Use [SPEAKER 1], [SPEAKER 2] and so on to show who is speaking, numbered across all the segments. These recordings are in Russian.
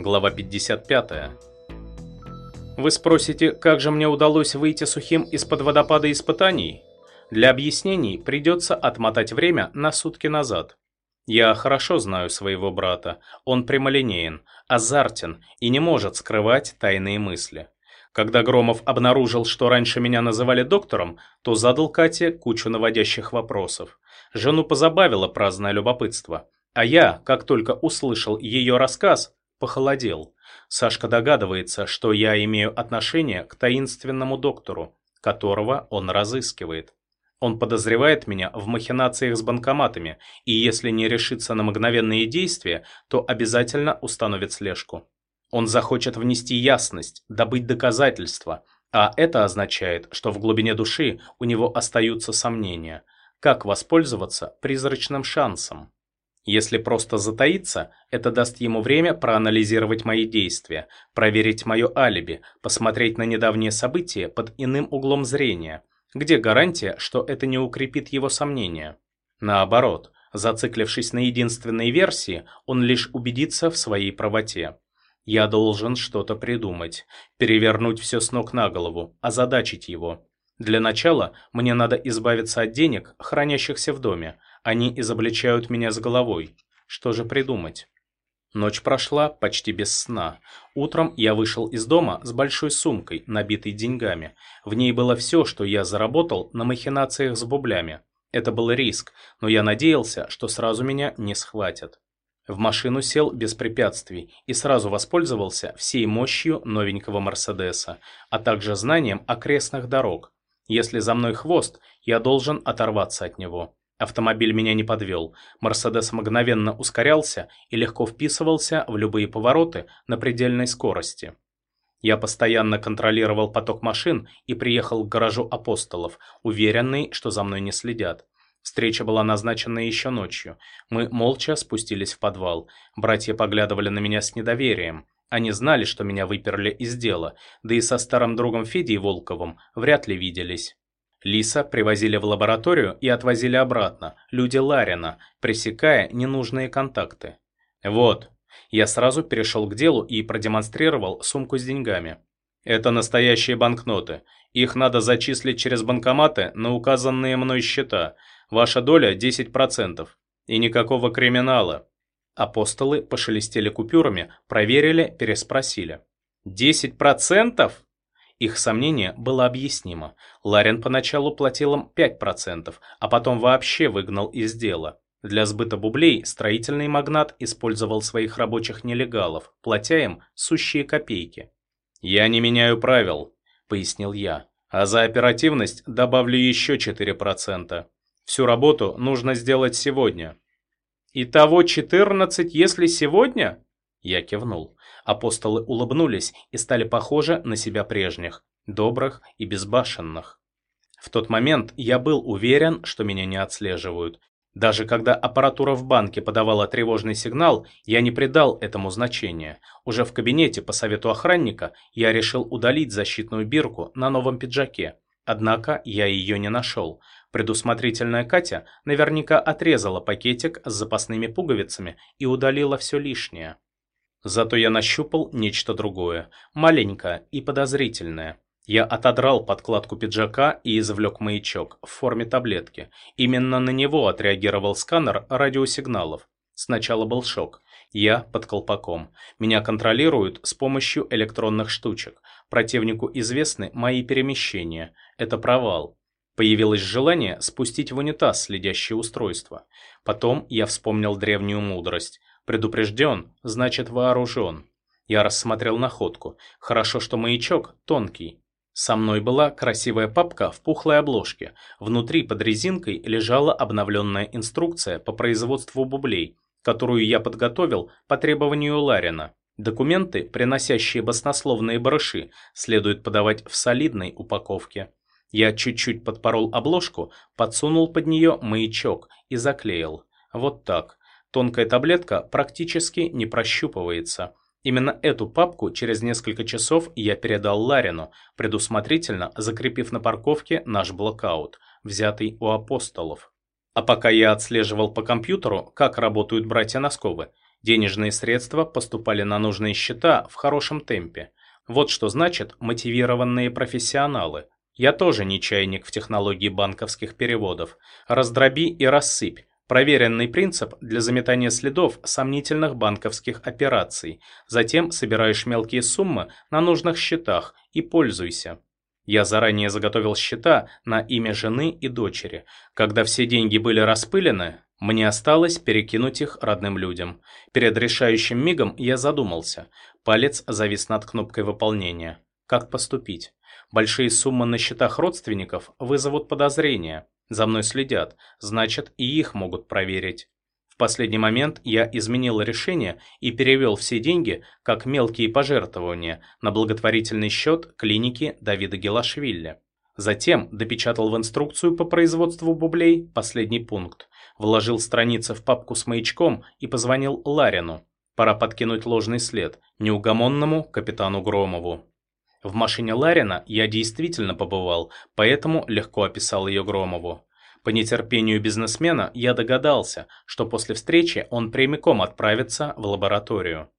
[SPEAKER 1] Глава 55. Вы спросите, как же мне удалось выйти сухим из-под водопада испытаний? Для объяснений придется отмотать время на сутки назад. Я хорошо знаю своего брата. Он прямолинеен, азартен и не может скрывать тайные мысли. Когда Громов обнаружил, что раньше меня называли доктором, то задал Кате кучу наводящих вопросов. Жену позабавило праздное любопытство. А я, как только услышал ее рассказ, похолодел. Сашка догадывается, что я имею отношение к таинственному доктору, которого он разыскивает. Он подозревает меня в махинациях с банкоматами, и если не решится на мгновенные действия, то обязательно установит слежку. Он захочет внести ясность, добыть доказательства, а это означает, что в глубине души у него остаются сомнения, как воспользоваться призрачным шансом. Если просто затаиться, это даст ему время проанализировать мои действия, проверить мое алиби, посмотреть на недавние события под иным углом зрения. Где гарантия, что это не укрепит его сомнения? Наоборот, зациклившись на единственной версии, он лишь убедится в своей правоте. Я должен что-то придумать, перевернуть все с ног на голову, озадачить его. Для начала мне надо избавиться от денег, хранящихся в доме, они изобличают меня с головой. Что же придумать? Ночь прошла почти без сна. Утром я вышел из дома с большой сумкой, набитой деньгами. В ней было все, что я заработал на махинациях с бублями. Это был риск, но я надеялся, что сразу меня не схватят. В машину сел без препятствий и сразу воспользовался всей мощью новенького Мерседеса, а также знанием окрестных дорог. Если за мной хвост, я должен оторваться от него. Автомобиль меня не подвел. Мерседес мгновенно ускорялся и легко вписывался в любые повороты на предельной скорости. Я постоянно контролировал поток машин и приехал к гаражу апостолов, уверенный, что за мной не следят. Встреча была назначена еще ночью. Мы молча спустились в подвал. Братья поглядывали на меня с недоверием. Они знали, что меня выперли из дела, да и со старым другом Федей Волковым вряд ли виделись. Лиса привозили в лабораторию и отвозили обратно, люди Ларина, пресекая ненужные контакты. Вот, я сразу перешел к делу и продемонстрировал сумку с деньгами. Это настоящие банкноты. Их надо зачислить через банкоматы на указанные мной счета. Ваша доля 10%. И никакого криминала. Апостолы пошелестели купюрами, проверили, переспросили. «10%?» Их сомнение было объяснимо. Ларин поначалу платил им 5%, а потом вообще выгнал из дела. Для сбыта бублей строительный магнат использовал своих рабочих нелегалов, платя им сущие копейки. «Я не меняю правил», — пояснил я. «А за оперативность добавлю еще 4%. Всю работу нужно сделать сегодня». «Итого 14, если сегодня?» Я кивнул. Апостолы улыбнулись и стали похожи на себя прежних, добрых и безбашенных. В тот момент я был уверен, что меня не отслеживают. Даже когда аппаратура в банке подавала тревожный сигнал, я не придал этому значения. Уже в кабинете по совету охранника я решил удалить защитную бирку на новом пиджаке. Однако я ее не нашел. Предусмотрительная Катя наверняка отрезала пакетик с запасными пуговицами и удалила все лишнее. Зато я нащупал нечто другое, маленькое и подозрительное. Я отодрал подкладку пиджака и извлек маячок в форме таблетки. Именно на него отреагировал сканер радиосигналов. Сначала был шок. Я под колпаком. Меня контролируют с помощью электронных штучек. Противнику известны мои перемещения. Это провал. Появилось желание спустить в унитаз следящее устройство. Потом я вспомнил древнюю мудрость. Предупрежден, значит вооружен. Я рассмотрел находку. Хорошо, что маячок тонкий. Со мной была красивая папка в пухлой обложке. Внутри под резинкой лежала обновленная инструкция по производству бублей, которую я подготовил по требованию Ларина. Документы, приносящие баснословные барыши, следует подавать в солидной упаковке. Я чуть-чуть подпорол обложку, подсунул под нее маячок и заклеил. Вот так. Тонкая таблетка практически не прощупывается. Именно эту папку через несколько часов я передал Ларину, предусмотрительно закрепив на парковке наш блокаут, взятый у апостолов. А пока я отслеживал по компьютеру, как работают братья Носковы, Денежные средства поступали на нужные счета в хорошем темпе. Вот что значит мотивированные профессионалы. Я тоже не чайник в технологии банковских переводов. Раздроби и рассыпь. Проверенный принцип для заметания следов сомнительных банковских операций. Затем собираешь мелкие суммы на нужных счетах и пользуйся. Я заранее заготовил счета на имя жены и дочери. Когда все деньги были распылены, мне осталось перекинуть их родным людям. Перед решающим мигом я задумался. Палец завис над кнопкой выполнения. Как поступить? Большие суммы на счетах родственников вызовут подозрения. За мной следят, значит и их могут проверить последний момент я изменил решение и перевел все деньги, как мелкие пожертвования, на благотворительный счет клиники Давида Гелашвили. Затем допечатал в инструкцию по производству бублей последний пункт, вложил страницы в папку с маячком и позвонил Ларину. Пора подкинуть ложный след неугомонному капитану Громову. В машине Ларина я действительно побывал, поэтому легко описал ее Громову. По нетерпению бизнесмена я догадался, что после встречи он прямиком отправится в лабораторию.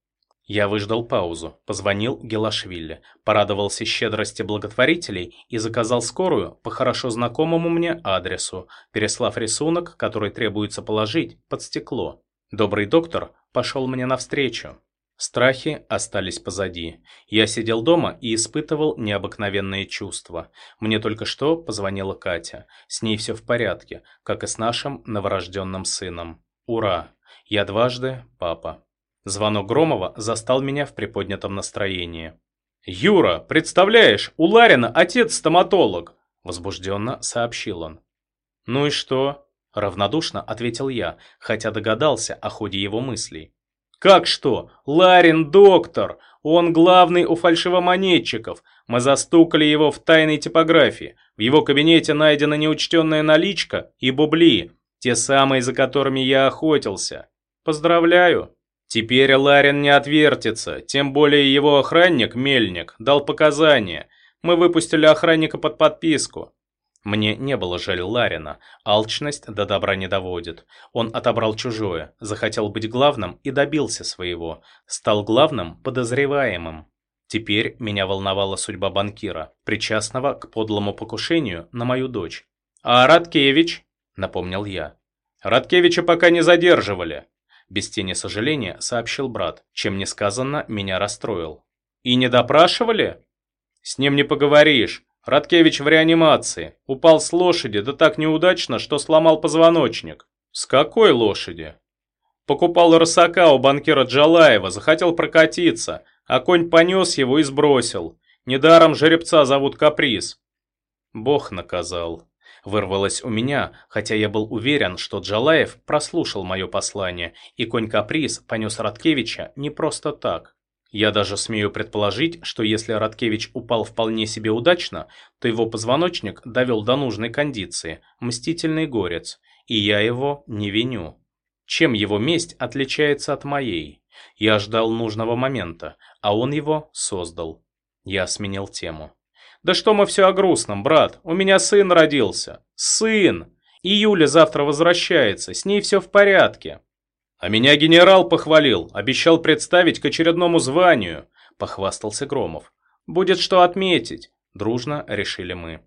[SPEAKER 1] Я выждал паузу, позвонил Гелашвили, порадовался щедрости благотворителей и заказал скорую по хорошо знакомому мне адресу, переслав рисунок, который требуется положить под стекло. Добрый доктор пошел мне навстречу. Страхи остались позади. Я сидел дома и испытывал необыкновенные чувства. Мне только что позвонила Катя. С ней все в порядке, как и с нашим новорожденным сыном. Ура! Я дважды папа. Звонок Громова застал меня в приподнятом настроении. «Юра, представляешь, у Ларина отец-стоматолог!» Возбужденно сообщил он. «Ну и что?» Равнодушно ответил я, хотя догадался о ходе его мыслей. «Как что? Ларин доктор! Он главный у фальшивомонетчиков. Мы застукали его в тайной типографии. В его кабинете найдена неучтенная наличка и бубли, те самые, за которыми я охотился. Поздравляю!» Теперь Ларин не отвертится, тем более его охранник, Мельник, дал показания. Мы выпустили охранника под подписку. Мне не было жаль Ларина, алчность до добра не доводит. Он отобрал чужое, захотел быть главным и добился своего, стал главным подозреваемым. Теперь меня волновала судьба банкира, причастного к подлому покушению на мою дочь. «А Радкевич?» – напомнил я. «Радкевича пока не задерживали», – без тени сожаления сообщил брат, чем несказанно меня расстроил. «И не допрашивали?» «С ним не поговоришь. Радкевич в реанимации. Упал с лошади, да так неудачно, что сломал позвоночник. С какой лошади? Покупал рысака у банкира Джалаева, захотел прокатиться, а конь понес его и сбросил. Недаром жеребца зовут Каприз. Бог наказал. Вырвалось у меня, хотя я был уверен, что Джалаев прослушал мое послание, и конь Каприз понес Радкевича не просто так. Я даже смею предположить, что если Радкевич упал вполне себе удачно, то его позвоночник довел до нужной кондиции, мстительный горец, и я его не виню. Чем его месть отличается от моей? Я ждал нужного момента, а он его создал. Я сменил тему. «Да что мы все о грустном, брат? У меня сын родился. Сын! И Юля завтра возвращается, с ней все в порядке». «А меня генерал похвалил, обещал представить к очередному званию», – похвастался Громов. «Будет что отметить», – дружно решили мы.